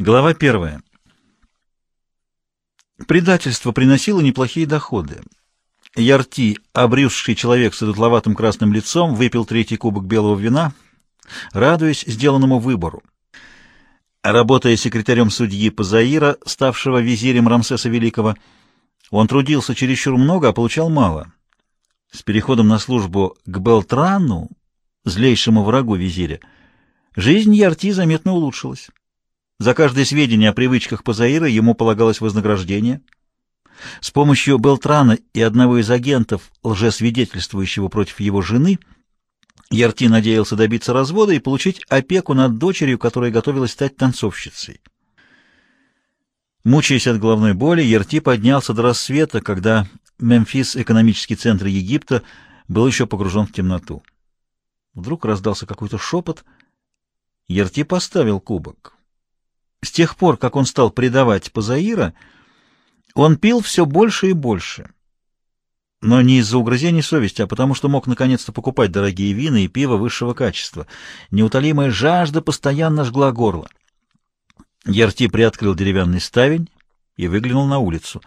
Глава первая. Предательство приносило неплохие доходы. Ярти, обрюзший человек с дутловатым красным лицом, выпил третий кубок белого вина, радуясь сделанному выбору. Работая секретарем судьи Пазаира, ставшего визирем Рамсеса Великого, он трудился чересчур много, а получал мало. С переходом на службу к Белтрану, злейшему врагу визиря, жизнь Ярти заметно улучшилась. За каждое сведение о привычках Пазаира ему полагалось вознаграждение. С помощью Белтрана и одного из агентов, лжесвидетельствующего против его жены, Ярти надеялся добиться развода и получить опеку над дочерью, которая готовилась стать танцовщицей. Мучаясь от головной боли, Ярти поднялся до рассвета, когда Мемфис, экономический центр Египта, был еще погружен в темноту. Вдруг раздался какой-то шепот. Ярти поставил кубок. С тех пор, как он стал предавать Пазаира, он пил все больше и больше. Но не из-за угрызений совести, а потому что мог наконец-то покупать дорогие вина и пиво высшего качества. Неутолимая жажда постоянно жгла горло. Ярти приоткрыл деревянный ставень и выглянул на улицу.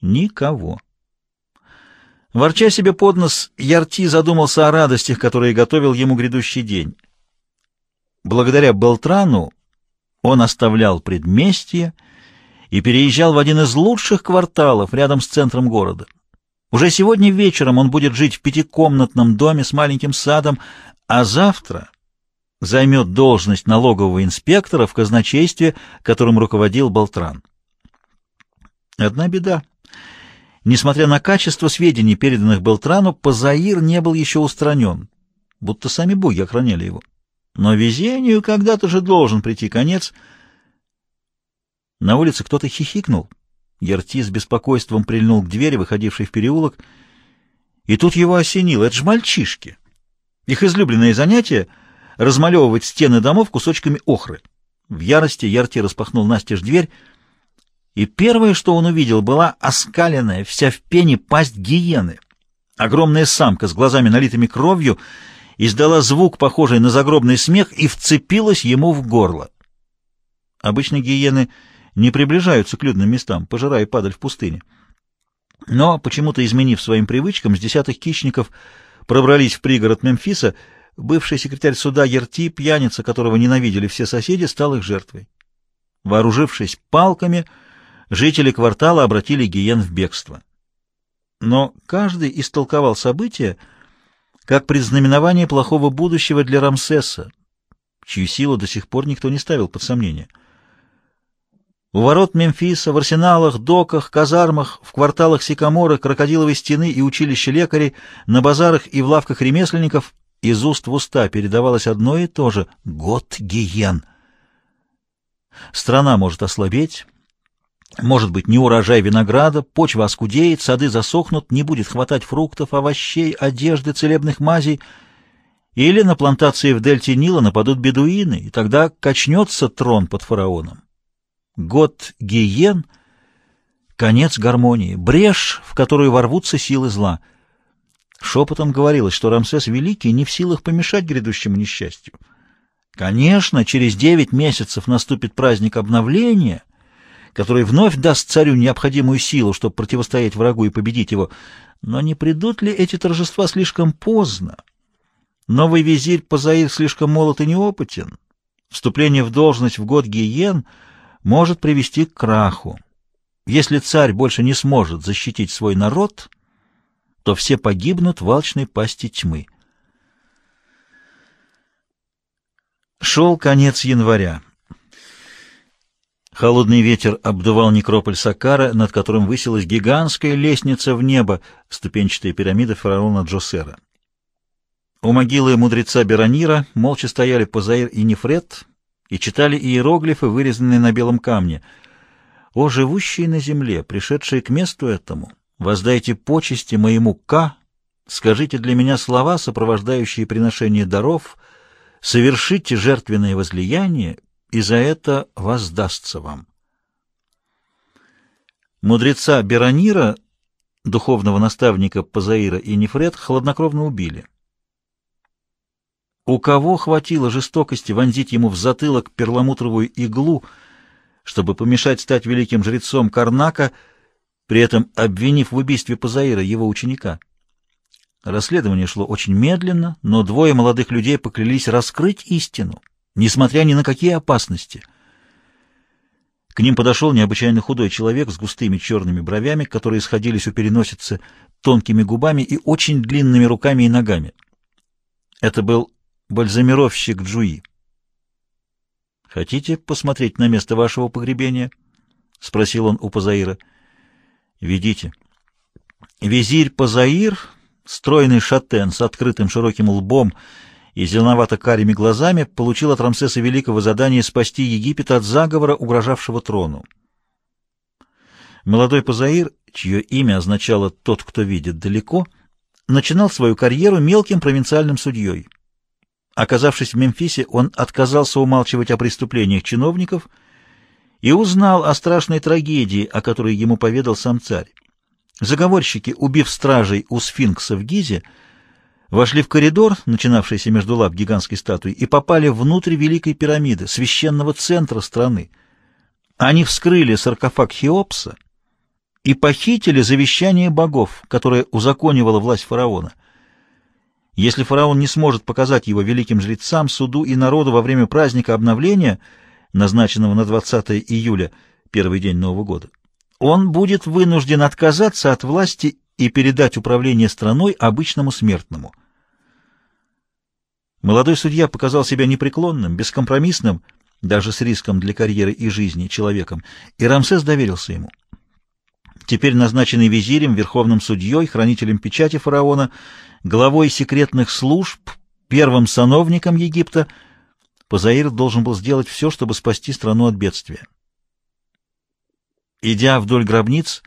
Никого. Ворча себе под нос, Ярти задумался о радостях, которые готовил ему грядущий день. Благодаря Белтрану он оставлял предместье и переезжал в один из лучших кварталов рядом с центром города. Уже сегодня вечером он будет жить в пятикомнатном доме с маленьким садом, а завтра займет должность налогового инспектора в казначействе, которым руководил Болтран. Одна беда. Несмотря на качество сведений, переданных Белтрану, Пазаир не был еще устранен, будто сами боги охраняли его. Но везению когда-то же должен прийти конец. На улице кто-то хихикнул. Ярти с беспокойством прильнул к двери, выходившей в переулок, и тут его осенило. Это ж мальчишки. Их излюбленное занятие — размалевывать стены домов кусочками охры. В ярости Ярти распахнул настежь дверь, и первое, что он увидел, была оскаленная, вся в пене пасть гиены. Огромная самка с глазами налитыми кровью — издала звук, похожий на загробный смех, и вцепилась ему в горло. Обычно гиены не приближаются к людным местам, пожирая падаль в пустыне. Но, почему-то изменив своим привычкам, с десятых хищников пробрались в пригород Мемфиса, бывший секретарь суда Ерти, пьяница, которого ненавидели все соседи, стал их жертвой. Вооружившись палками, жители квартала обратили гиен в бегство. Но каждый истолковал события, как предзнаменование плохого будущего для Рамсеса, чью силу до сих пор никто не ставил под сомнение. У ворот Мемфиса, в арсеналах, доках, казармах, в кварталах Сикамора, Крокодиловой стены и училища лекарей, на базарах и в лавках ремесленников из уст в уста передавалось одно и то же — год гиен. Страна может ослабеть, может быть, не урожай винограда, почва оскудеет, сады засохнут, не будет хватать фруктов, овощей, одежды, целебных мазей. Или на плантации в дельте Нила нападут бедуины, и тогда качнется трон под фараоном. Год гиен — конец гармонии, брешь, в которую ворвутся силы зла. Шепотом говорилось, что Рамсес Великий не в силах помешать грядущему несчастью. Конечно, через девять месяцев наступит праздник обновления — который вновь даст царю необходимую силу, чтобы противостоять врагу и победить его. Но не придут ли эти торжества слишком поздно? Новый визирь Пазаир слишком молод и неопытен. Вступление в должность в год Гиен может привести к краху. Если царь больше не сможет защитить свой народ, то все погибнут в алчной пасти тьмы. Шел конец января. Холодный ветер обдувал некрополь Сакара, над которым высилась гигантская лестница в небо, ступенчатая пирамида фараона Джосера. У могилы мудреца Беронира молча стояли Позаир и Нефрет и читали иероглифы, вырезанные на белом камне. «О, живущие на земле, пришедшие к месту этому, воздайте почести моему Ка, скажите для меня слова, сопровождающие приношение даров, совершите жертвенное возлияние и за это воздастся вам. Мудреца Беронира, духовного наставника Пазаира и Нефред, хладнокровно убили. У кого хватило жестокости вонзить ему в затылок перламутровую иглу, чтобы помешать стать великим жрецом Карнака, при этом обвинив в убийстве Пазаира его ученика. Расследование шло очень медленно, но двое молодых людей поклялись раскрыть истину, несмотря ни на какие опасности. К ним подошел необычайно худой человек с густыми черными бровями, которые сходились у переносицы тонкими губами и очень длинными руками и ногами. Это был бальзамировщик Джуи. «Хотите посмотреть на место вашего погребения?» — спросил он у Пазаира. «Ведите». Визирь Пазаир стройный шатен с открытым широким лбом и зеленовато-карими глазами, получил от Рамсеса Великого задание спасти Египет от заговора, угрожавшего трону. Молодой Пазаир, чье имя означало «тот, кто видит далеко», начинал свою карьеру мелким провинциальным судьей. Оказавшись в Мемфисе, он отказался умалчивать о преступлениях чиновников и узнал о страшной трагедии, о которой ему поведал сам царь. Заговорщики, убив стражей у сфинкса в Гизе, вошли в коридор, начинавшийся между лап гигантской статуи, и попали внутрь Великой пирамиды, священного центра страны. Они вскрыли саркофаг Хеопса и похитили завещание богов, которое узаконивало власть фараона. Если фараон не сможет показать его великим жрецам, суду и народу во время праздника обновления, назначенного на 20 июля, первый день Нового года, он будет вынужден отказаться от власти и передать управление страной обычному смертному. Молодой судья показал себя непреклонным, бескомпромиссным, даже с риском для карьеры и жизни человеком, и Рамсес доверился ему. Теперь назначенный визирем, верховным судьей, хранителем печати фараона, главой секретных служб, первым сановником Египта, Пазаир должен был сделать все, чтобы спасти страну от бедствия. Идя вдоль гробниц,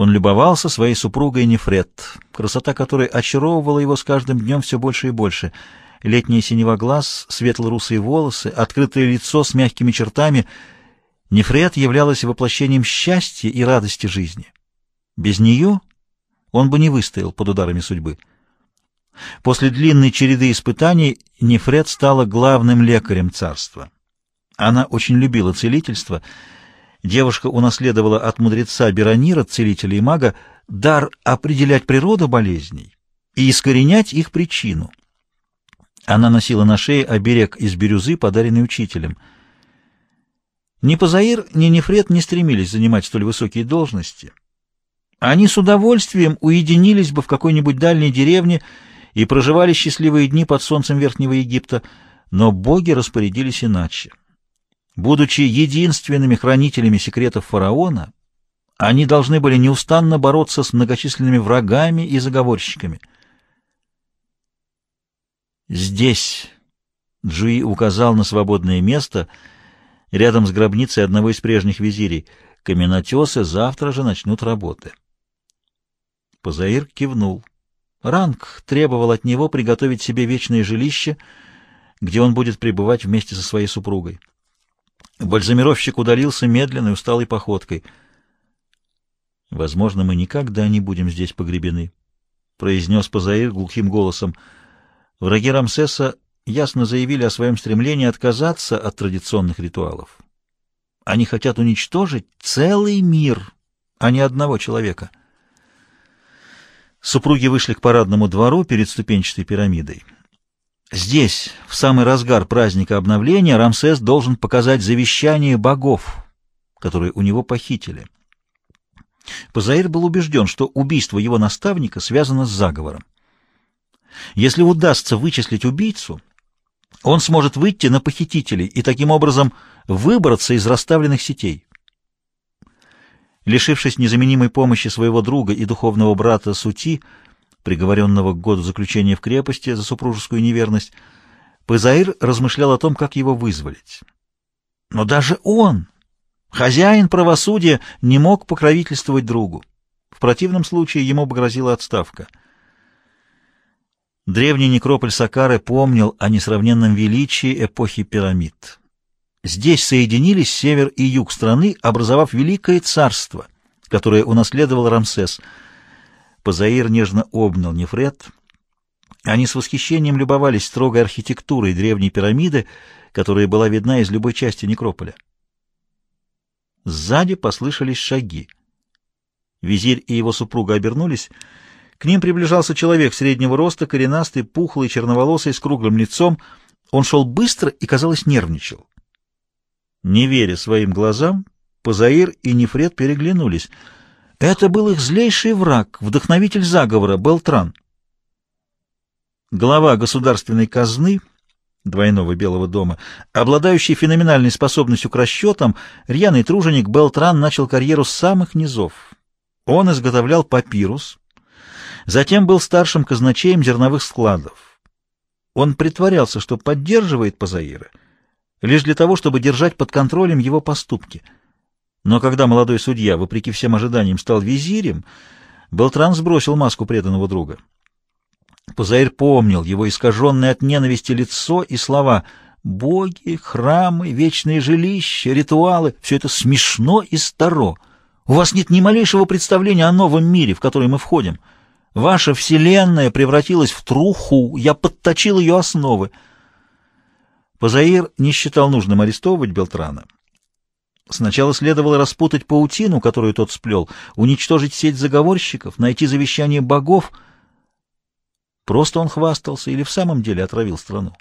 он любовался своей супругой Нефрет, красота которой очаровывала его с каждым днем все больше и больше. Летний синего глаз, светло-русые волосы, открытое лицо с мягкими чертами. Нефрет являлась воплощением счастья и радости жизни. Без нее он бы не выстоял под ударами судьбы. После длинной череды испытаний Нефрет стала главным лекарем царства. Она очень любила целительство — Девушка унаследовала от мудреца Беронира, целителя и мага, дар определять природу болезней и искоренять их причину. Она носила на шее оберег из бирюзы, подаренный учителем. Ни Пазаир, ни Нефред не стремились занимать столь высокие должности. Они с удовольствием уединились бы в какой-нибудь дальней деревне и проживали счастливые дни под солнцем Верхнего Египта, но боги распорядились иначе. Будучи единственными хранителями секретов фараона, они должны были неустанно бороться с многочисленными врагами и заговорщиками. «Здесь», — Джуи указал на свободное место, рядом с гробницей одного из прежних визирей, каменотесы завтра же начнут работы. Позаир кивнул. Ранг требовал от него приготовить себе вечное жилище, где он будет пребывать вместе со своей супругой. Бальзамировщик удалился медленной, усталой походкой. «Возможно, мы никогда не будем здесь погребены», — произнес Пазаир глухим голосом. Враги Рамсеса ясно заявили о своем стремлении отказаться от традиционных ритуалов. Они хотят уничтожить целый мир, а не одного человека. Супруги вышли к парадному двору перед ступенчатой пирамидой. Здесь, в самый разгар праздника обновления, Рамсес должен показать завещание богов, которые у него похитили. Пазаир был убежден, что убийство его наставника связано с заговором. Если удастся вычислить убийцу, он сможет выйти на похитителей и таким образом выбраться из расставленных сетей. Лишившись незаменимой помощи своего друга и духовного брата Сути, приговоренного к году заключения в крепости за супружескую неверность, Пазаир размышлял о том, как его вызволить. Но даже он, хозяин правосудия, не мог покровительствовать другу. В противном случае ему бы грозила отставка. Древний некрополь Сакары помнил о несравненном величии эпохи пирамид. Здесь соединились север и юг страны, образовав великое царство, которое унаследовал Рамсес — Позаир нежно обнял Нефред. Они с восхищением любовались строгой архитектурой древней пирамиды, которая была видна из любой части некрополя. Сзади послышались шаги. Визирь и его супруга обернулись. К ним приближался человек среднего роста, коренастый, пухлый, черноволосый, с круглым лицом. Он шел быстро и, казалось, нервничал. Не веря своим глазам, Пазаир и Нефред переглянулись. Это был их злейший враг, вдохновитель заговора, Белтран. Глава государственной казны двойного Белого дома, обладающий феноменальной способностью к расчетам, рьяный труженик Белтран начал карьеру с самых низов. Он изготовлял папирус, затем был старшим казначеем зерновых складов. Он притворялся, что поддерживает Пазаира, лишь для того, чтобы держать под контролем его поступки. Но когда молодой судья, вопреки всем ожиданиям, стал визирем, Белтран сбросил маску преданного друга. Пузаирь помнил его искаженное от ненависти лицо и слова «боги», «храмы», «вечные жилища», «ритуалы» — все это смешно и старо. У вас нет ни малейшего представления о новом мире, в который мы входим. Ваша вселенная превратилась в труху, я подточил ее основы. Позаир не считал нужным арестовывать Белтрана. Сначала следовало распутать паутину, которую тот сплел, уничтожить сеть заговорщиков, найти завещание богов — Просто он хвастался или в самом деле отравил страну?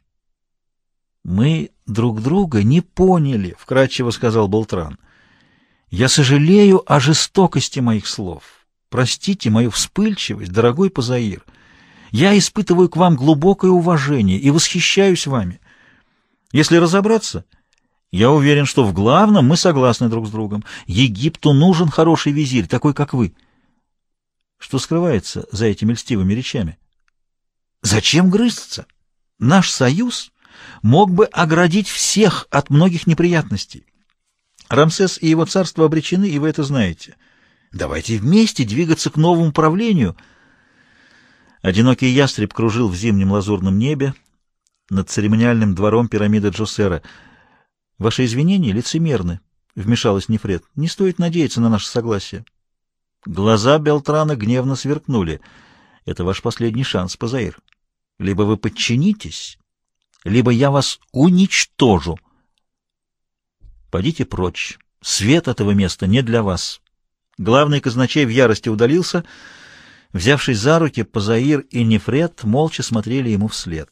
«Мы друг друга не поняли», — вкратчиво сказал Болтран. «Я сожалею о жестокости моих слов. Простите мою вспыльчивость, дорогой Пазаир. Я испытываю к вам глубокое уважение и восхищаюсь вами. Если разобраться, я уверен, что в главном мы согласны друг с другом. Египту нужен хороший визирь, такой, как вы». Что скрывается за этими льстивыми речами? Зачем грызться? Наш союз мог бы оградить всех от многих неприятностей. Рамсес и его царство обречены, и вы это знаете. Давайте вместе двигаться к новому правлению. Одинокий ястреб кружил в зимнем лазурном небе над церемониальным двором пирамиды Джосера. Ваши извинения лицемерны, — вмешалась Нефред. Не стоит надеяться на наше согласие. Глаза Белтрана гневно сверкнули. Это ваш последний шанс, Пазаир. Либо вы подчинитесь, либо я вас уничтожу. Пойдите прочь. Свет этого места не для вас. Главный казначей в ярости удалился. Взявшись за руки, Пазаир и Нефред молча смотрели ему вслед.